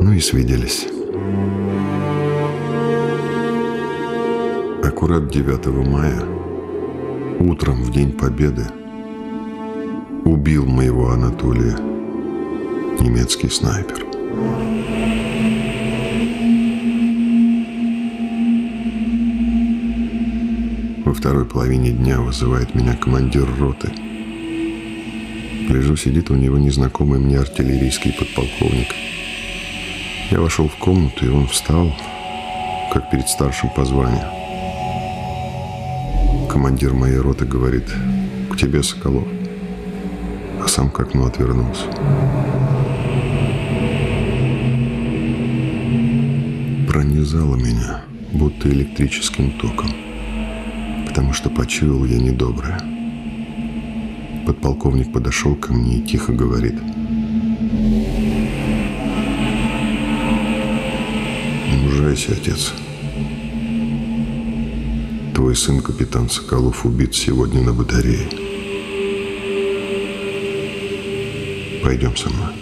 Ну и свиделись. Аккурат 9 мая, утром в День Победы, убил моего Анатолия немецкий снайпер. Во второй половине дня вызывает меня командир роты. Лежу, сидит у него незнакомый мне артиллерийский подполковник. Я вошел в комнату, и он встал, как перед старшим по званию. Командир моей роты говорит, к тебе, Соколов. А сам к окну отвернулся. Пронизало меня, будто электрическим током потому что почуял я недоброе. Подполковник подошел ко мне и тихо говорит. Отец. Твой сын, капитан Соколов, убит сегодня на батарее. Пойдем со мной.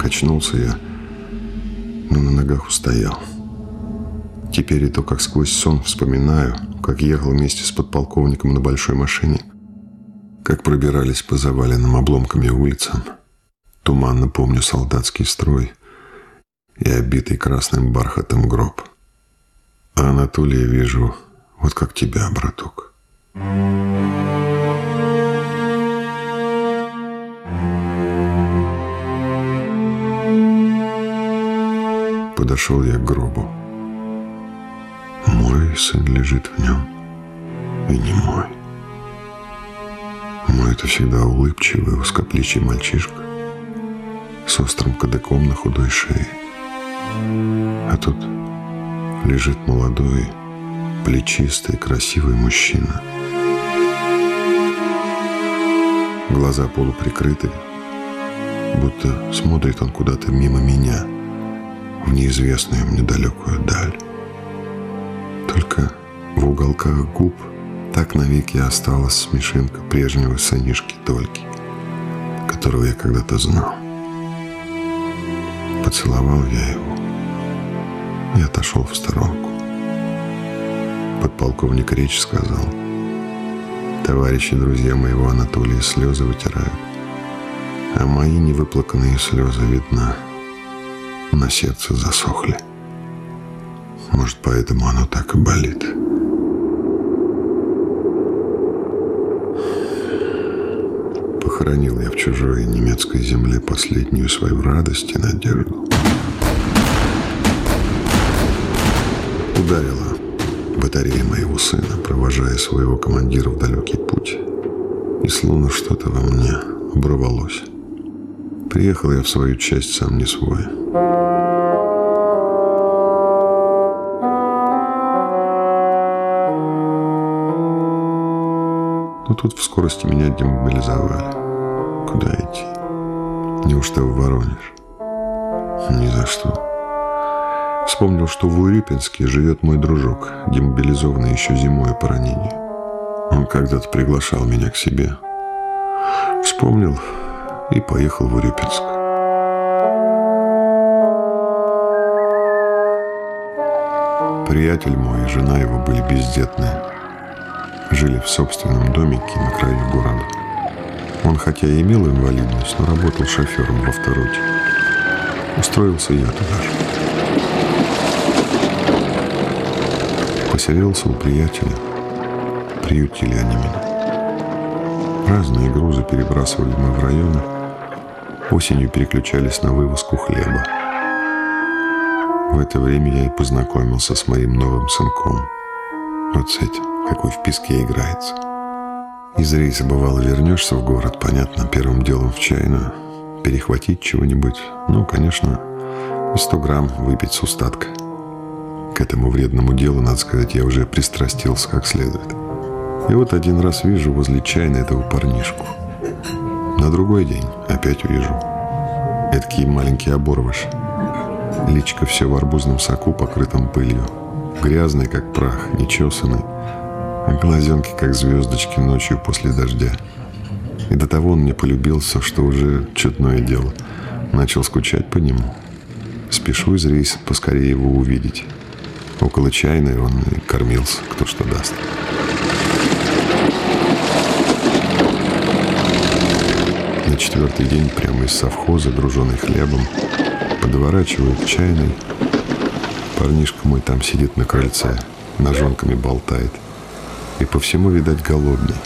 Очнулся я, но на ногах устоял. Теперь и то, как сквозь сон вспоминаю, как ехал вместе с подполковником на большой машине, как пробирались по заваленным обломками улицам. Туманно помню солдатский строй и обитый красным бархатом гроб. А Анатолия вижу, вот как тебя, браток. подошел я к гробу. Мой сын лежит в нем, и не мой. Мой это всегда улыбчивый, узкоплечий мальчишка с острым кадыком на худой шее. А тут лежит молодой, плечистый, красивый мужчина. Глаза полуприкрыты, будто смотрит он куда-то мимо меня – в неизвестную мне далекую даль. Только в уголках губ так навеки осталась смешинка прежнего сынишки Тольки, которого я когда-то знал. Поцеловал я его и отошел в сторонку. Подполковник Речь сказал, товарищи, друзья моего Анатолия слезы вытирают, а мои невыплаканные слезы видно – на сердце засохли. Может, поэтому оно так и болит. Похоронил я в чужой немецкой земле последнюю свою радость и надежду. Ударила батарея моего сына, провожая своего командира в далекий путь. И словно что-то во мне оборвалось. Приехал я в свою часть сам не свой. Тут в скорости меня демобилизовали. Куда идти? Неужто в Воронеж? Ни за что. Вспомнил, что в Урюпинске живет мой дружок, демобилизованный еще зимой по ранению. Он когда-то приглашал меня к себе. Вспомнил и поехал в Урюпинск. Приятель мой и жена его были бездетные жили в собственном домике на краю города. Он хотя и имел инвалидность, но работал шофером в автороте. Устроился я туда же. Поселился у приятеля. Приютили они меня. Разные грузы перебрасывали мы в районы. Осенью переключались на вывозку хлеба. В это время я и познакомился с моим новым сынком. Этим какой в песке играется. Из рейса бывало вернешься в город, понятно, первым делом в чайную, перехватить чего-нибудь. Ну, конечно, и 100 грамм выпить с устатка. К этому вредному делу, надо сказать, я уже пристрастился как следует. И вот один раз вижу возле чайной этого парнишку. На другой день опять вижу. Эдакий маленький оборвыш. Личка все в арбузном соку, покрытом пылью. Грязный, как прах, нечесанный А глазенки, как звездочки ночью после дождя. И до того он мне полюбился, что уже чудное дело. Начал скучать по нему. Спешу из рейса поскорее его увидеть. Около чайной он и кормился, кто что даст. На четвертый день прямо из совхоза, груженный хлебом, подворачиваю к чайной. Парнишка мой там сидит на крыльце, ножонками болтает. И по всему, видать, голодный.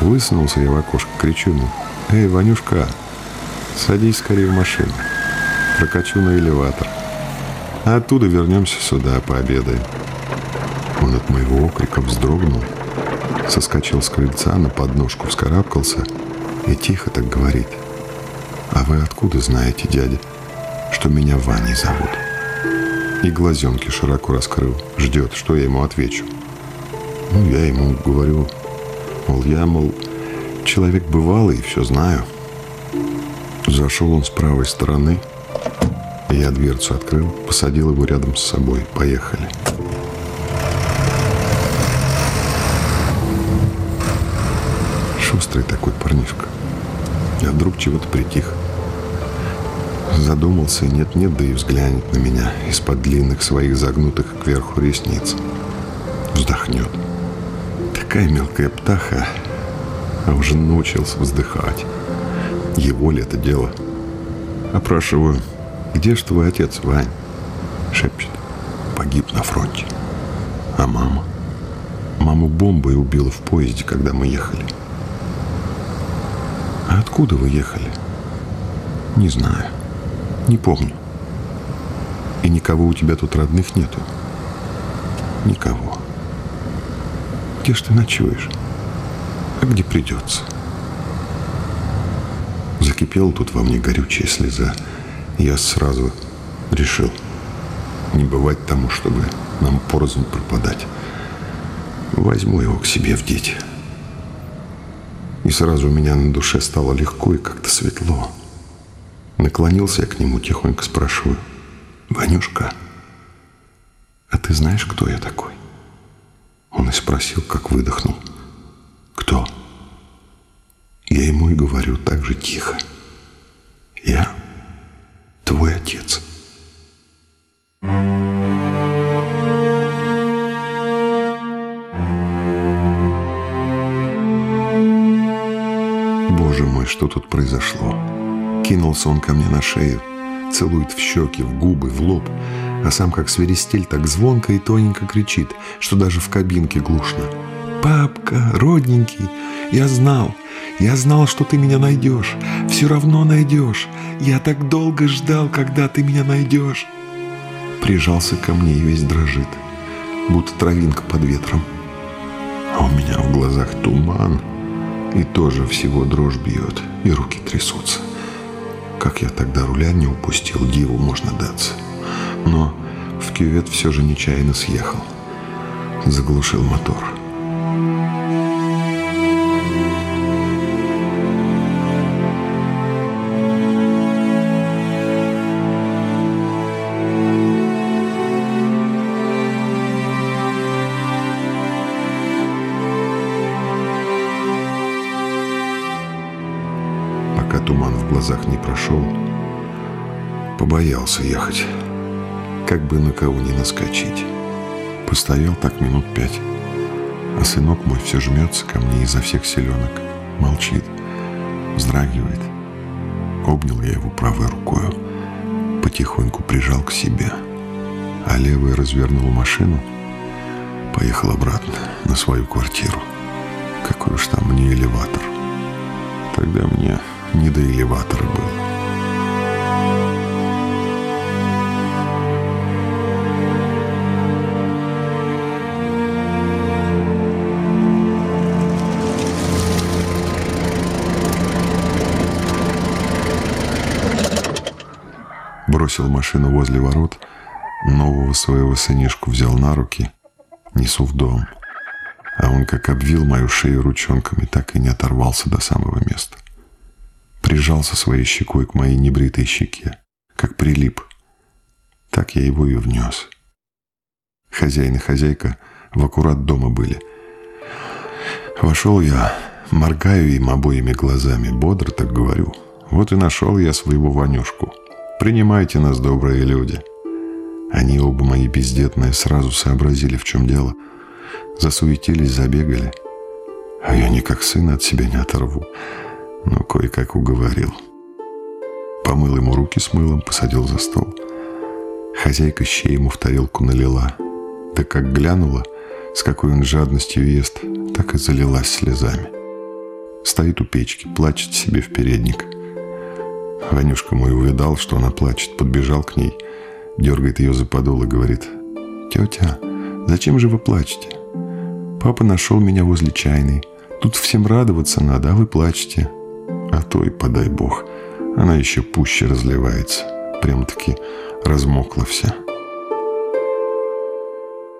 Высунулся я в окошко, кричу ему. «Эй, Ванюшка, садись скорее в машину. Прокачу на элеватор. А оттуда вернемся сюда, пообедаем». Он от моего окрика вздрогнул, соскочил с крыльца, на подножку вскарабкался и тихо так говорит. «А вы откуда знаете, дядя, что меня Ваней зовут?» И глазенки широко раскрыл, ждет, что я ему отвечу. Ну, я ему говорю, мол, я, мол, человек бывалый, все знаю. Зашел он с правой стороны, я дверцу открыл, посадил его рядом с собой. Поехали. Шустрый такой парнишка. Я вдруг чего-то притих. Задумался, нет-нет, да и взглянет на меня из-под длинных своих загнутых кверху ресниц. Вздохнет. Такая мелкая птаха, а уже научился вздыхать. Его ли это дело? Опрашиваю, где ж твой отец, Вань? Шепчет, погиб на фронте. А мама? Маму бомбой убила в поезде, когда мы ехали. А откуда вы ехали? Не знаю. Не помню. И никого у тебя тут родных нету? Никого. Где ж ты ночуешь? А где придется? Закипела тут во мне горючая слеза. Я сразу решил не бывать тому, чтобы нам порознь пропадать. Возьму его к себе в дети. И сразу у меня на душе стало легко и как-то светло. Наклонился я к нему, тихонько спрашиваю. «Ванюшка, а ты знаешь, кто я такой?» Он и спросил, как выдохнул. «Кто?» Я ему и говорю так же тихо. «Я твой отец». Боже мой, что тут произошло? Кинулся он ко мне на шею, целует в щеки, в губы, в лоб, а сам как свиристель так звонко и тоненько кричит, что даже в кабинке глушно. «Папка, родненький, я знал, я знал, что ты меня найдешь, все равно найдешь. Я так долго ждал, когда ты меня найдешь». Прижался ко мне и весь дрожит, будто травинка под ветром. А у меня в глазах туман, и тоже всего дрожь бьет, и руки трясутся. Как я тогда руля не упустил, диву можно даться. Но в кювет все же нечаянно съехал. Заглушил мотор. Прошел, побоялся ехать как бы на кого не наскочить. Постоял так минут пять, а сынок мой все жмется ко мне изо всех селенок, молчит, вздрагивает. Обнял я его правой рукою, потихоньку прижал к себе, а левой развернул машину, поехал обратно на свою квартиру. Какой уж там мне элеватор. Тогда мне не до элеватора было. бросил машину возле ворот, нового своего сынишку взял на руки, несу в дом. А он как обвил мою шею ручонками, так и не оторвался до самого места. Прижался своей щекой к моей небритой щеке, как прилип. Так я его и внес. Хозяин и хозяйка в аккурат дома были, Вошел я, моргаю им обоими глазами, бодро так говорю. Вот и нашел я своего Ванюшку. Принимайте нас, добрые люди. Они оба мои бездетные сразу сообразили, в чем дело. Засуетились, забегали. А я никак сына от себя не оторву. Но кое-как уговорил. Помыл ему руки с мылом, посадил за стол. Хозяйка щей ему в тарелку налила. Да как глянула, с какой он жадностью ест, так и залилась слезами. Стоит у печки, плачет себе в передник. Ванюшка мой увидал, что она плачет, подбежал к ней, дергает ее за подол и говорит, «Тетя, зачем же вы плачете? Папа нашел меня возле чайной. Тут всем радоваться надо, а вы плачете». А то и подай бог, она еще пуще разливается. Прям-таки размокла вся.